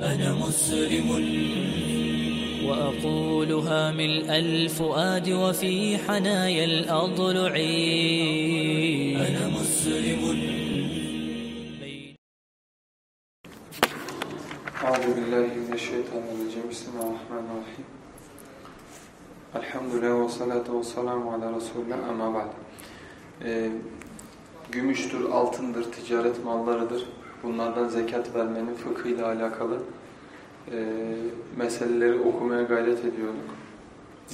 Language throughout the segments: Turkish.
أنا مسلم. وأقولها ملء الفؤاد وفي حنايا الأضلع أنا مسلم. أعوذ بالله من الشيطان الرجيم. بسم الله الرحمن الرحيم. الحمد لله والصلاة والسلام على رسول الله. أما بعد. Ee, gümüştür, altındır, ticaret mallarıdır. Bunlardan zekat vermenin fıkhıyla alakalı e, meseleleri okumaya gayret ediyorduk.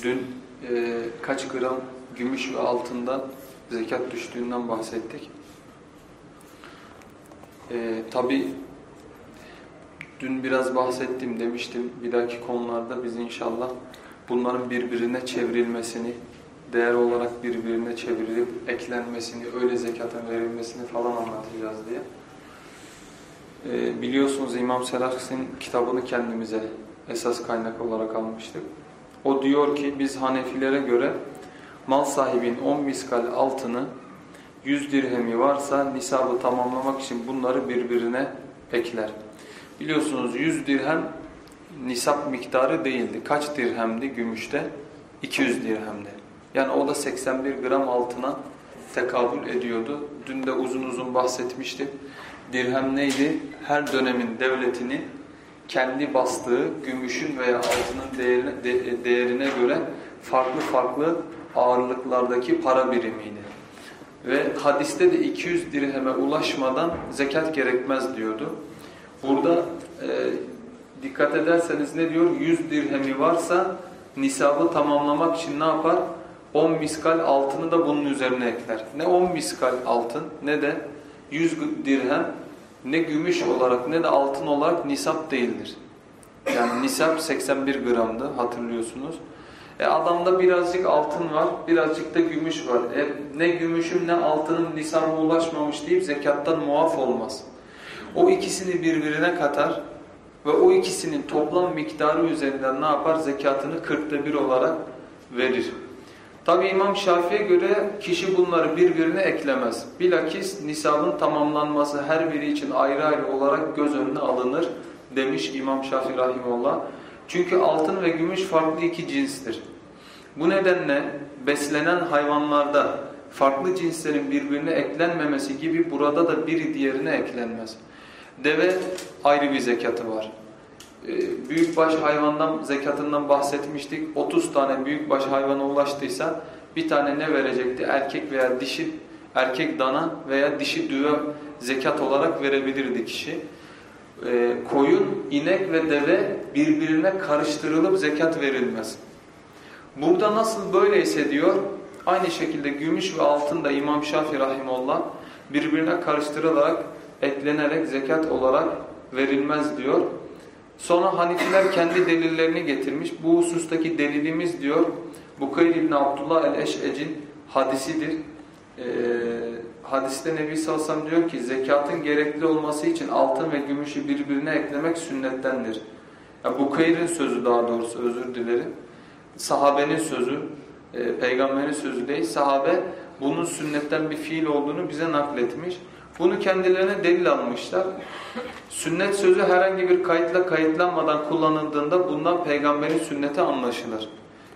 Dün e, kaç gram gümüş ve altından zekat düştüğünden bahsettik. E, Tabi dün biraz bahsettim demiştim. Bir dahaki konularda biz inşallah bunların birbirine çevrilmesini, değer olarak birbirine çevrilip eklenmesini, öyle zekatın verilmesini falan anlatacağız diye. Ee, biliyorsunuz İmam Selahattin kitabını kendimize esas kaynak olarak almıştık. O diyor ki biz Hanefilere göre mal sahibinin 10 miskal altını 100 dirhemi varsa nisabı tamamlamak için bunları birbirine ekler. Biliyorsunuz 100 dirhem nisap miktarı değildi. Kaç dirhemdi gümüşte? 200 dirhemdi. Yani o da 81 gram altına tekabül ediyordu. Dün de uzun uzun bahsetmiştik. Dirhem neydi? Her dönemin devletinin kendi bastığı gümüşün veya altının değerine, de, değerine göre farklı farklı ağırlıklardaki para birimiydi. Ve hadiste de 200 dirheme ulaşmadan zekat gerekmez diyordu. Burada e, dikkat ederseniz ne diyor? 100 dirhemi varsa nisabı tamamlamak için ne yapar? 10 miskal altını da bunun üzerine ekler. Ne 10 miskal altın ne de 100 dirhem ne gümüş olarak ne de altın olarak nisap değildir. Yani nisap 81 gramdı hatırlıyorsunuz. E adamda birazcık altın var, birazcık da gümüş var. E ne gümüşüm ne altının nisabı ulaşmamış deyip zekattan muaf olmaz. O ikisini birbirine katar ve o ikisinin toplam miktarı üzerinden ne yapar? Zekatını kırkta bir olarak verir. Tabi İmam Şafii'ye göre kişi bunları birbirine eklemez. Bilakis nisabın tamamlanması her biri için ayrı ayrı olarak göz önüne alınır demiş İmam Şafii Rahimullah. Çünkü altın ve gümüş farklı iki cinstir. Bu nedenle beslenen hayvanlarda farklı cinslerin birbirine eklenmemesi gibi burada da biri diğerine eklenmez. Deve ayrı bir zekatı var. Ee, büyükbaş hayvandan zekatından bahsetmiştik. 30 tane büyükbaş hayvana ulaştıysa bir tane ne verecekti? Erkek veya dişi, erkek dana veya dişi düve zekat olarak verebilirdi kişi. Ee, koyun, inek ve deve birbirine karıştırılıp zekat verilmez. Burada nasıl böyleyse diyor, aynı şekilde gümüş ve altın da İmam Şafii Rahimullah birbirine karıştırılarak, eklenerek zekat olarak verilmez diyor. Sonra Hanifiler kendi delillerini getirmiş. Bu husustaki delilimiz diyor, Bukayr İbni Abdullah el-Eş'ec'in hadisidir. Ee, hadiste Nebi Salsam diyor ki zekatın gerekli olması için altın ve gümüşü birbirine eklemek sünnettendir. Yani Bukayr'in sözü daha doğrusu özür dilerim. Sahabenin sözü, e, peygamberin sözü değil. Sahabe bunun sünnetten bir fiil olduğunu bize nakletmiş. Bunu kendilerine delil almışlar. Sünnet sözü herhangi bir kayıtla kayıtlanmadan kullanıldığında bundan peygamberin sünneti anlaşılır.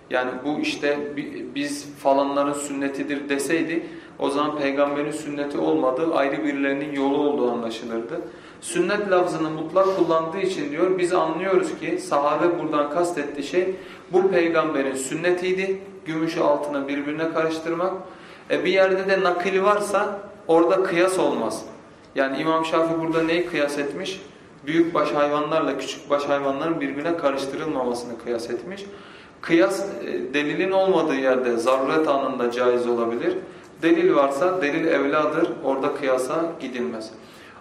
Yani bu işte biz falanların sünnetidir deseydi o zaman peygamberin sünneti olmadığı ayrı birilerinin yolu olduğu anlaşılırdı. Sünnet lafzını mutlak kullandığı için diyor biz anlıyoruz ki sahabe buradan kastettiği şey bu peygamberin sünnetiydi. Gümüşü altına birbirine karıştırmak. E bir yerde de nakil varsa orada kıyas olmaz. Yani İmam Şafii burada neyi kıyas etmiş? Büyük baş hayvanlarla küçük baş hayvanların birbirine karıştırılmamasını kıyas etmiş. Kıyas e, delilin olmadığı yerde zaruret anında caiz olabilir. Delil varsa delil evladır. Orada kıyasa gidilmez.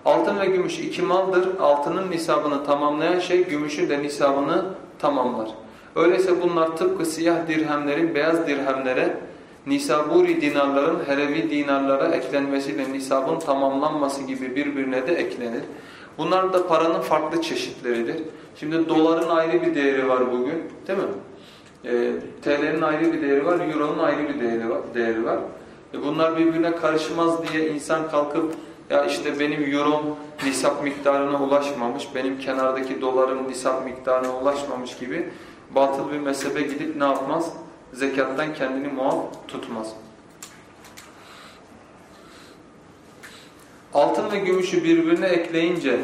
Altın ve gümüş iki maldır. Altının nisabını tamamlayan şey gümüşün de nisabını tamamlar. Öyleyse bunlar tıpkı siyah dirhemlerin beyaz dirhemlere, nisaburi dinarların herevi dinarlara eklenmesiyle nisabın tamamlanması gibi birbirine de eklenir. Bunlar da paranın farklı çeşitleridir. Şimdi doların ayrı bir değeri var bugün değil mi? E, TL'nin ayrı bir değeri var, Euro'nun ayrı bir değeri var. Değeri var. E bunlar birbirine karışmaz diye insan kalkıp Ya işte benim eurom nisap miktarına ulaşmamış, benim kenardaki dolarım nisap miktarına ulaşmamış gibi batıl bir mezhebe gidip ne yapmaz? Zekattan kendini muaf tutmaz. Altın ve gümüşü birbirine ekleyince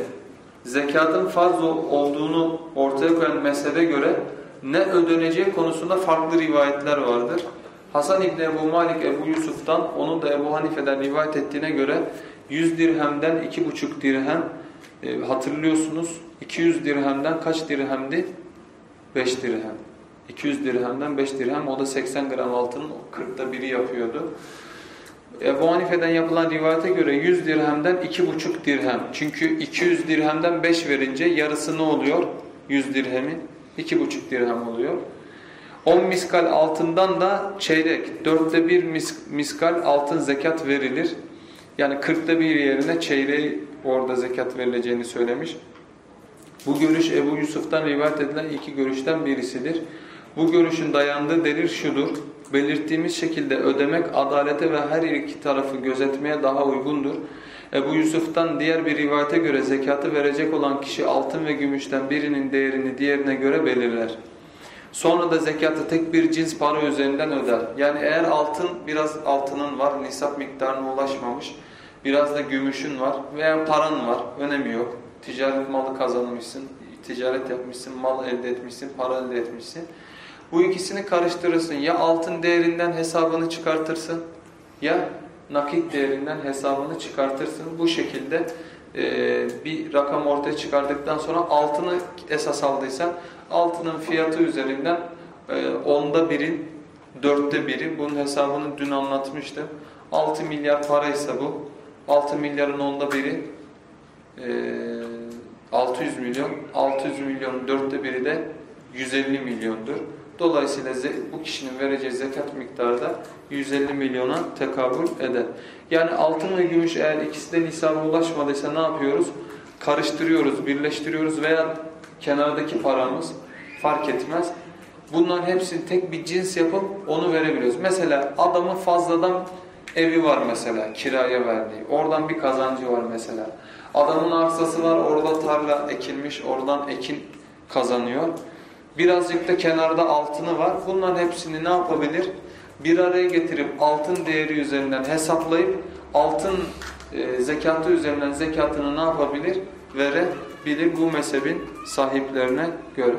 zekatın farz olduğunu ortaya koyan mezhebe göre ne ödeneceği konusunda farklı rivayetler vardır. Hasan İbni Ebu Malik Ebu Yusuf'tan, onun da Ebu Hanife'den rivayet ettiğine göre 100 dirhemden 2,5 dirhem e, hatırlıyorsunuz. 200 dirhemden kaç dirhemdi? 5 dirhem. 200 dirhemden 5 dirhem o da 80 gram altının 40'ta biri yapıyordu. Ebu Hanife'den yapılan rivayete göre 100 dirhemden 2,5 dirhem. Çünkü 200 dirhemden 5 verince yarısı ne oluyor? 100 dirhemi 2,5 dirhem oluyor. 10 miskal altından da çeyrek, dörtte bir miskal altın zekat verilir. Yani kırkta bir yerine çeyreği orada zekat verileceğini söylemiş. Bu görüş Ebu Yusuf'tan rivayet edilen iki görüşten birisidir. Bu görüşün dayandığı delil şudur. Belirttiğimiz şekilde ödemek adalete ve her iki tarafı gözetmeye daha uygundur. Ebu Yusuf'tan diğer bir rivayete göre zekatı verecek olan kişi altın ve gümüşten birinin değerini diğerine göre belirler. Sonra da zekatı tek bir cins para üzerinden öder. Yani eğer altın biraz altının var, nisap miktarına ulaşmamış, biraz da gümüşün var veya paran var, önemi yok. Ticaret malı kazanmışsın, ticaret yapmışsın, mal elde etmişsin, para elde etmişsin. Bu ikisini karıştırırsın. Ya altın değerinden hesabını çıkartırsın ya nakit değerinden hesabını çıkartırsın. Bu şekilde e, bir rakam ortaya çıkardıktan sonra altını esas aldıysan altının fiyatı üzerinden e, onda birin, dörtte biri bunun hesabını dün anlatmıştım. 6 milyar paraysa bu. 6 milyarın onda biri e, 600 milyon. 600 milyonun dörtte biri de 150 milyondur. Dolayısıyla bu kişinin vereceği zekat miktarı da 150 milyona tekabül eder. Yani altın ve gümüş eğer ikisi de nisaba ulaşmadıysa ne yapıyoruz? Karıştırıyoruz, birleştiriyoruz veya kenardaki paramız fark etmez. Bunların hepsini tek bir cins yapıp onu verebiliyoruz. Mesela adamın fazladan evi var mesela kiraya verdiği. Oradan bir kazancı var mesela. Adamın arsası var orada tarla ekilmiş oradan ekin kazanıyor. Birazcık da kenarda altını var. Bunların hepsini ne yapabilir? Bir araya getirip altın değeri üzerinden hesaplayıp altın e, zekatı üzerinden zekatını ne yapabilir? Verebilir bu mezhebin sahiplerine göre.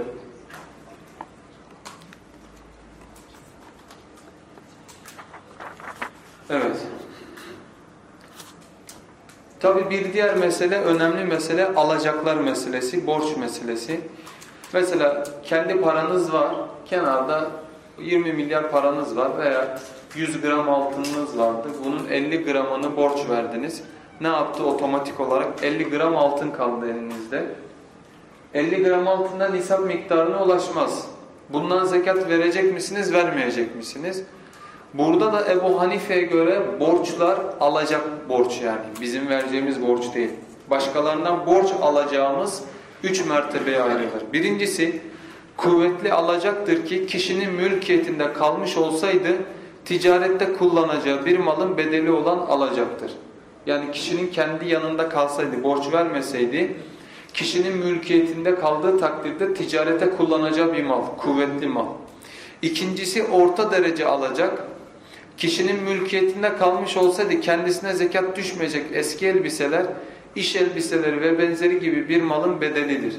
Evet. Tabi bir diğer mesele, önemli mesele alacaklar meselesi, borç meselesi. Mesela kendi paranız var, kenarda 20 milyar paranız var veya 100 gram altınınız vardı. Bunun 50 gramını borç verdiniz. Ne yaptı otomatik olarak? 50 gram altın kaldı elinizde. 50 gram altından nisap miktarına ulaşmaz. Bundan zekat verecek misiniz, vermeyecek misiniz? Burada da Ebu Hanife'ye göre borçlar alacak borç yani. Bizim vereceğimiz borç değil. Başkalarından borç alacağımız üç mertebeye ayrılır. Birincisi kuvvetli alacaktır ki kişinin mülkiyetinde kalmış olsaydı ticarette kullanacağı bir malın bedeli olan alacaktır. Yani kişinin kendi yanında kalsaydı, borç vermeseydi kişinin mülkiyetinde kaldığı takdirde ticarete kullanacağı bir mal, kuvvetli mal. İkincisi orta derece alacak. Kişinin mülkiyetinde kalmış olsaydı kendisine zekat düşmeyecek eski elbiseler, iş elbiseleri ve benzeri gibi bir malın bedelidir.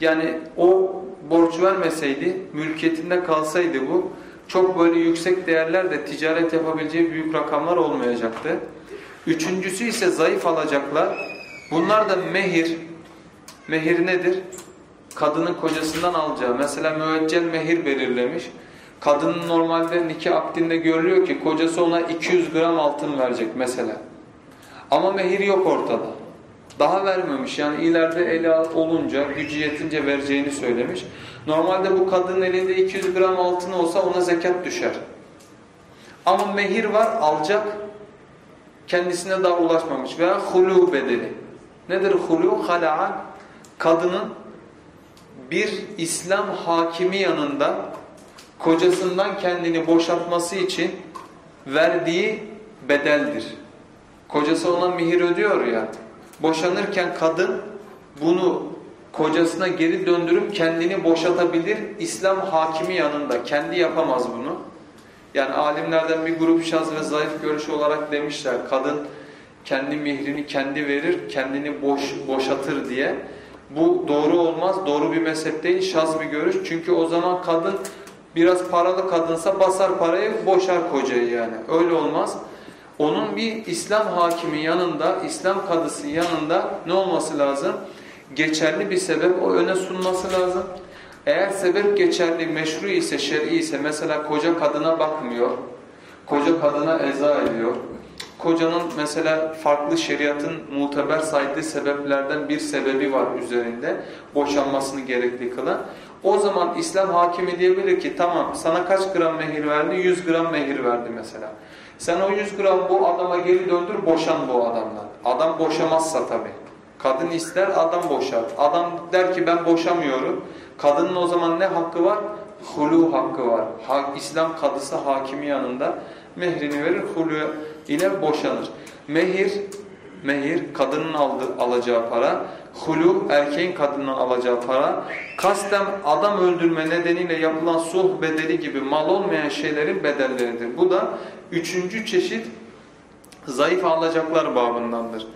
Yani o borç vermeseydi, mülkiyetinde kalsaydı bu, çok böyle yüksek değerlerde ticaret yapabileceği büyük rakamlar olmayacaktı. Üçüncüsü ise zayıf alacaklar. Bunlar da mehir. Mehir nedir? Kadının kocasından alacağı. Mesela müeccel mehir belirlemiş. Kadının normalde nikah akdinde görülüyor ki kocası ona 200 gram altın verecek mesela. Ama mehir yok ortada. Daha vermemiş yani ileride eli olunca, gücü yetince vereceğini söylemiş. Normalde bu kadının elinde 200 gram altın olsa ona zekat düşer. Ama mehir var alacak, kendisine daha ulaşmamış veya hulu bedeli. Nedir hulu? Hala'a kadının bir İslam hakimi yanında kocasından kendini boşaltması için verdiği bedeldir. Kocası ona mihir ödüyor ya. Boşanırken kadın bunu kocasına geri döndürüp kendini boşatabilir. İslam hakimi yanında. Kendi yapamaz bunu. Yani alimlerden bir grup şaz ve zayıf görüş olarak demişler. Kadın kendi mihrini kendi verir, kendini boş boşatır diye. Bu doğru olmaz. Doğru bir mezhep değil, şaz bir görüş. Çünkü o zaman kadın biraz paralı kadınsa basar parayı, boşar kocayı yani. Öyle olmaz. Onun bir İslam hakimi yanında, İslam kadısı yanında ne olması lazım? Geçerli bir sebep o öne sunması lazım. Eğer sebep geçerli, meşru ise, şer'i ise mesela koca kadına bakmıyor, koca kadına eza ediyor, kocanın mesela farklı şeriatın muteber saydığı sebeplerden bir sebebi var üzerinde boşanmasını gerekli kılan. O zaman İslam hakimi diyebilir ki tamam sana kaç gram mehir verdi? 100 gram mehir verdi mesela. Sen o 100 gram bu adama geri döndür boşan bu adamdan. Adam boşamazsa tabii. Kadın ister adam boşar. Adam der ki ben boşamıyorum. Kadının o zaman ne hakkı var? Hulu hakkı var. Ha, İslam kadısı hakimi yanında mehrini verir, hulu ile boşanır. Mehir, mehir kadının aldı, alacağı para, hulu erkeğin kadından alacağı para, kasten adam öldürme nedeniyle yapılan sulh bedeli gibi mal olmayan şeylerin bedelleridir. Bu da üçüncü çeşit zayıf alacaklar babındandır.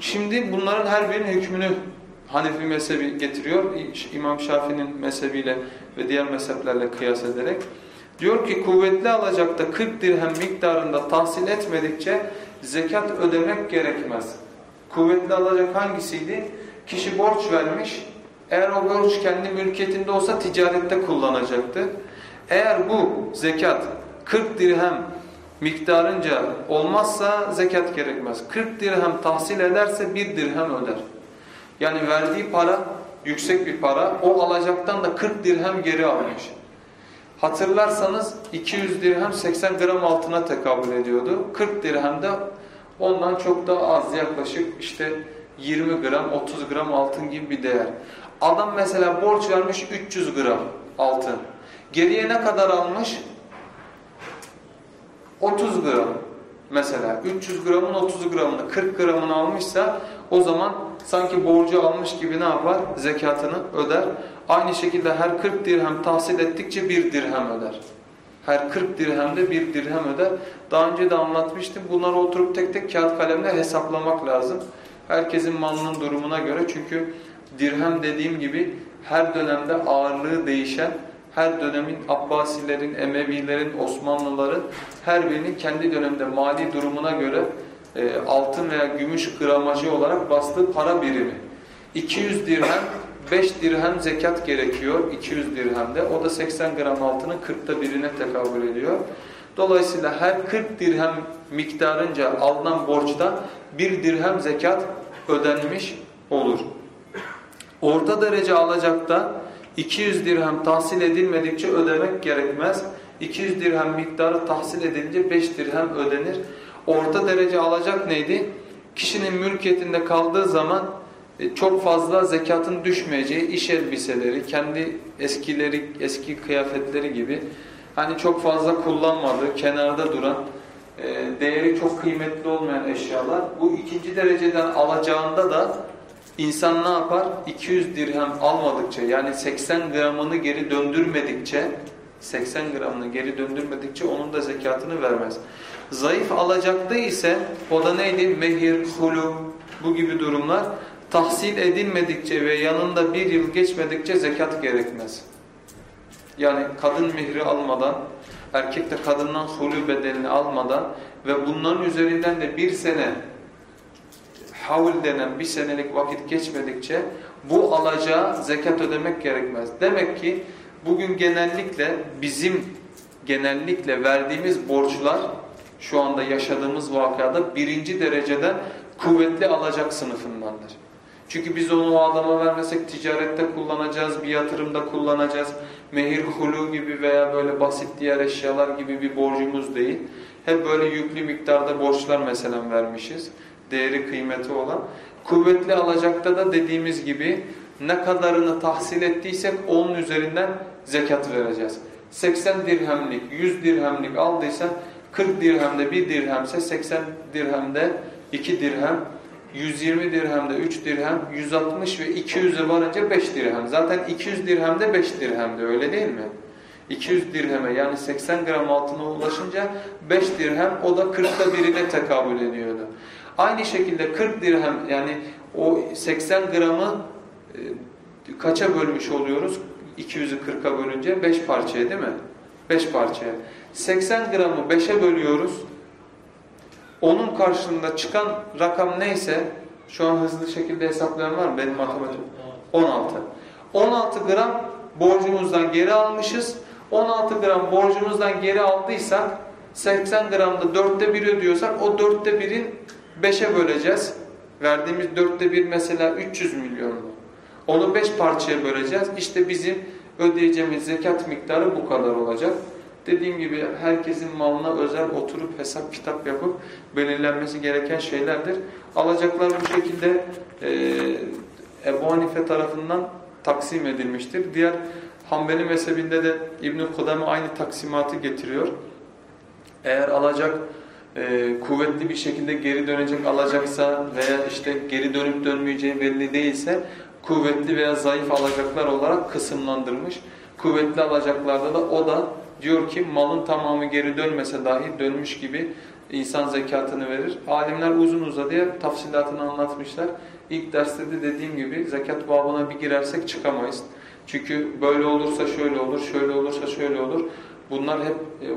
Şimdi bunların her birinin hükmünü Hanefi mezhebi getiriyor. İmam Şafii'nin mezhebiyle ve diğer mezheplerle kıyas ederek. Diyor ki kuvvetli alacakta 40 dirhem miktarında tahsil etmedikçe zekat ödemek gerekmez. Kuvvetli alacak hangisiydi? Kişi borç vermiş. Eğer o borç kendi mülkiyetinde olsa ticarette kullanacaktı. Eğer bu zekat 40 dirhem miktarınca olmazsa zekat gerekmez. 40 dirhem tahsil ederse bir dirhem öder. Yani verdiği para yüksek bir para. O alacaktan da 40 dirhem geri almış. Hatırlarsanız 200 dirhem 80 gram altına tekabül ediyordu. 40 dirhem de ondan çok daha az yaklaşık işte 20 gram 30 gram altın gibi bir değer. Adam mesela borç vermiş 300 gram altın. Geriye ne kadar almış? 30 gram mesela 300 gramın 30 gramını 40 gramını almışsa o zaman sanki borcu almış gibi ne yapar? Zekatını öder. Aynı şekilde her 40 dirhem tahsil ettikçe bir dirhem öder. Her 40 dirhemde bir dirhem öder. Daha önce de anlatmıştım. Bunları oturup tek tek kağıt kalemle hesaplamak lazım. Herkesin malının durumuna göre. Çünkü dirhem dediğim gibi her dönemde ağırlığı değişen, her dönemin Abbasilerin, Emevilerin, Osmanlıların her birinin kendi dönemde mali durumuna göre e, altın veya gümüş gramajı olarak bastığı para birimi. 200 dirhem 5 dirhem zekat gerekiyor 200 dirhemde. O da 80 gram altının 40'ta birine tekabül ediyor. Dolayısıyla her 40 dirhem miktarınca alınan borçta bir dirhem zekat ödenmiş olur. Orta derece alacakta 200 dirhem tahsil edilmedikçe ödemek gerekmez. 200 dirhem miktarı tahsil edilince 5 dirhem ödenir. Orta derece alacak neydi? Kişinin mülkiyetinde kaldığı zaman e, çok fazla zekatın düşmeyeceği iş elbiseleri, kendi eskileri, eski kıyafetleri gibi hani çok fazla kullanmadığı, kenarda duran, e, değeri çok kıymetli olmayan eşyalar. Bu ikinci dereceden alacağında da insan ne yapar? 200 dirhem almadıkça yani 80 gramını geri döndürmedikçe 80 gramını geri döndürmedikçe onun da zekatını vermez. Zayıf alacakta ise o da neydi? Mehir, hulu bu gibi durumlar tahsil edilmedikçe ve yanında bir yıl geçmedikçe zekat gerekmez. Yani kadın mihri almadan, erkek de kadından hulu bedelini almadan ve bunların üzerinden de bir sene havl denen bir senelik vakit geçmedikçe bu alacağı zekat ödemek gerekmez. Demek ki bugün genellikle bizim genellikle verdiğimiz borçlar şu anda yaşadığımız vakada birinci dereceden kuvvetli alacak sınıfındandır. Çünkü biz onu o adama vermesek ticarette kullanacağız, bir yatırımda kullanacağız. Mehir hulu gibi veya böyle basit diğer eşyalar gibi bir borcumuz değil. Hep böyle yüklü miktarda borçlar mesela vermişiz. Değeri kıymeti olan. Kuvvetli alacakta da dediğimiz gibi ne kadarını tahsil ettiysek onun üzerinden zekat vereceğiz. 80 dirhemlik, 100 dirhemlik aldıysan 40 dirhemde bir dirhemse 80 dirhemde 2 dirhem, 120 dirhemde 3 dirhem, 160 ve 200'e varınca 5 dirhem. Zaten 200 dirhemde 5 dirhemde öyle değil mi? 200 dirheme yani 80 gram altına ulaşınca 5 dirhem o da 40'ta birine tekabül ediyordu. Aynı şekilde 40 dirhem yani o 80 gramı e, kaça bölmüş oluyoruz? 200'ü 40'a bölünce 5 parçaya değil mi? 5 parçaya. 80 gramı 5'e bölüyoruz. Onun karşılığında çıkan rakam neyse şu an hızlı şekilde hesaplayan var mı? Benim matematik 16. 16 gram borcumuzdan geri almışız. 16 gram borcumuzdan geri aldıysak 80 gramda dörtte bir ödüyorsak o dörtte birin 5'e böleceğiz. Verdiğimiz dörtte bir mesela 300 milyon mu? Onu 5 parçaya böleceğiz. İşte bizim ödeyeceğimiz zekat miktarı bu kadar olacak. Dediğim gibi herkesin malına özel oturup hesap kitap yapıp belirlenmesi gereken şeylerdir. Alacaklar bu şekilde e, Ebu Hanife tarafından taksim edilmiştir. Diğer Hanbeli mezhebinde de İbn-i Kudame aynı taksimatı getiriyor. Eğer alacak e, kuvvetli bir şekilde geri dönecek alacaksa veya işte geri dönüp dönmeyeceği belli değilse kuvvetli veya zayıf alacaklar olarak kısımlandırmış. Kuvvetli alacaklarda da o da diyor ki malın tamamı geri dönmese dahi dönmüş gibi insan zekatını verir. Alimler uzun uzadıya tafsilatını anlatmışlar. İlk derste de dediğim gibi zekat babına bir girersek çıkamayız. Çünkü böyle olursa şöyle olur, şöyle olursa şöyle olur. Bunlar hep e,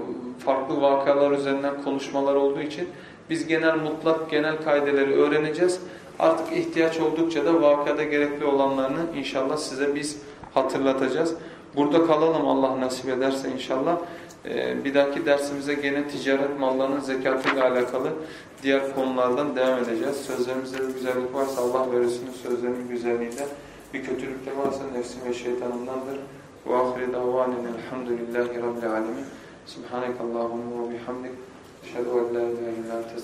farklı vakalar üzerinden konuşmalar olduğu için biz genel mutlak genel kaideleri öğreneceğiz. Artık ihtiyaç oldukça da vakada gerekli olanlarını inşallah size biz hatırlatacağız. Burada kalalım Allah nasip ederse inşallah. Ee, bir dahaki dersimize gene ticaret mallarının zekatıyla alakalı diğer konulardan devam edeceğiz. Sözlerimizde bir güzellik varsa Allah ve Resulünün sözlerinin güzelliğinden bir kötülük de varsa nefsim ve şeytanımdandır. Ve ahire davanen elhamdülillahi rabbil alemin. Subhanekallahumma ve bihamdik. Eşhedü en la ilahe illa ente